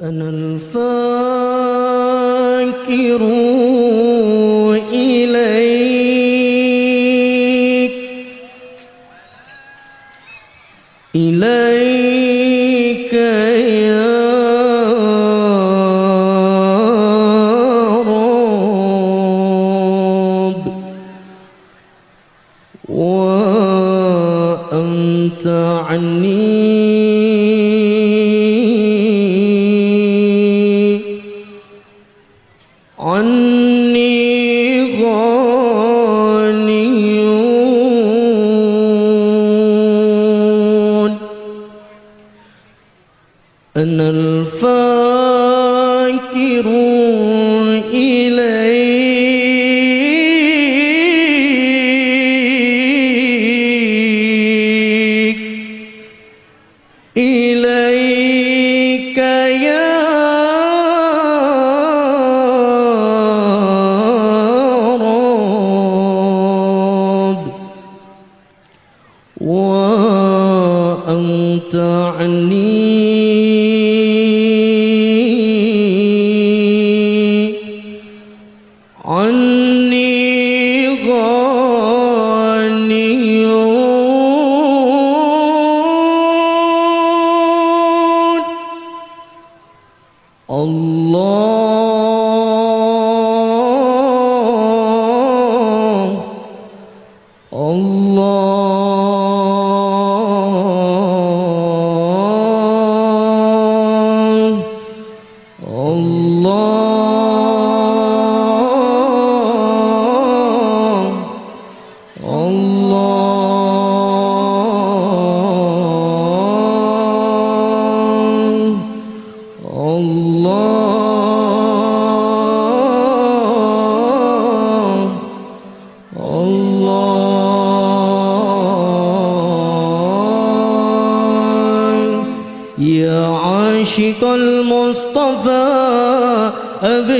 أنا الفاكر إليك. إليك عني غانيون. أنا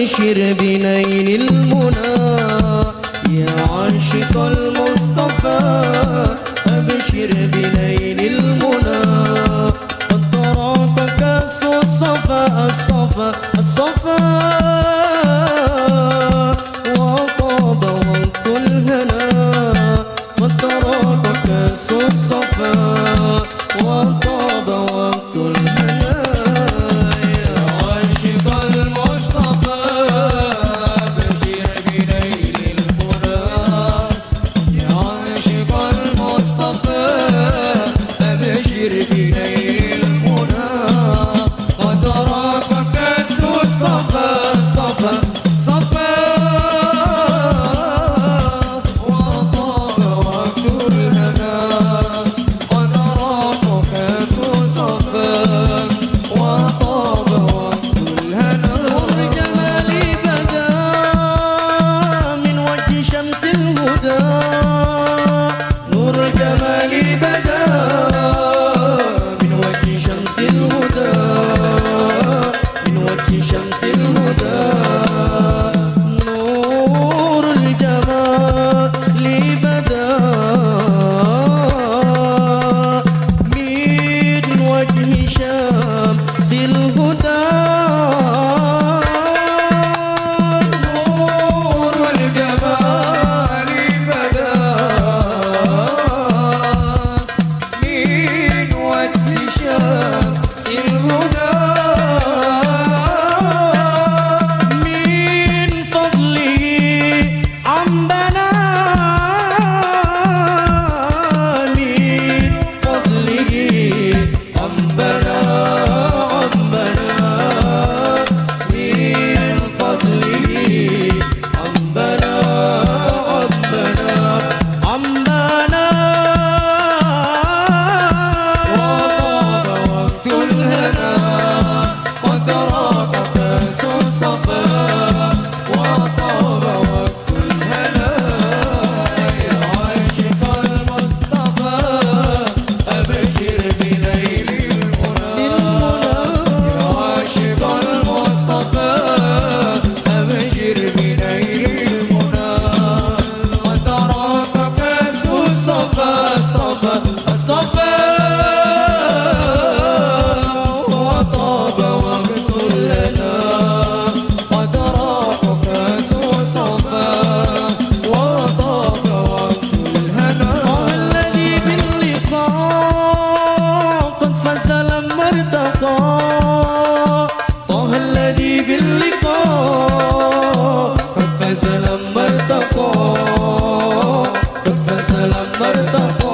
وبشر بنيل المنى. يا عاشق المصطفى أبشر بنيل شمس الهدى मरता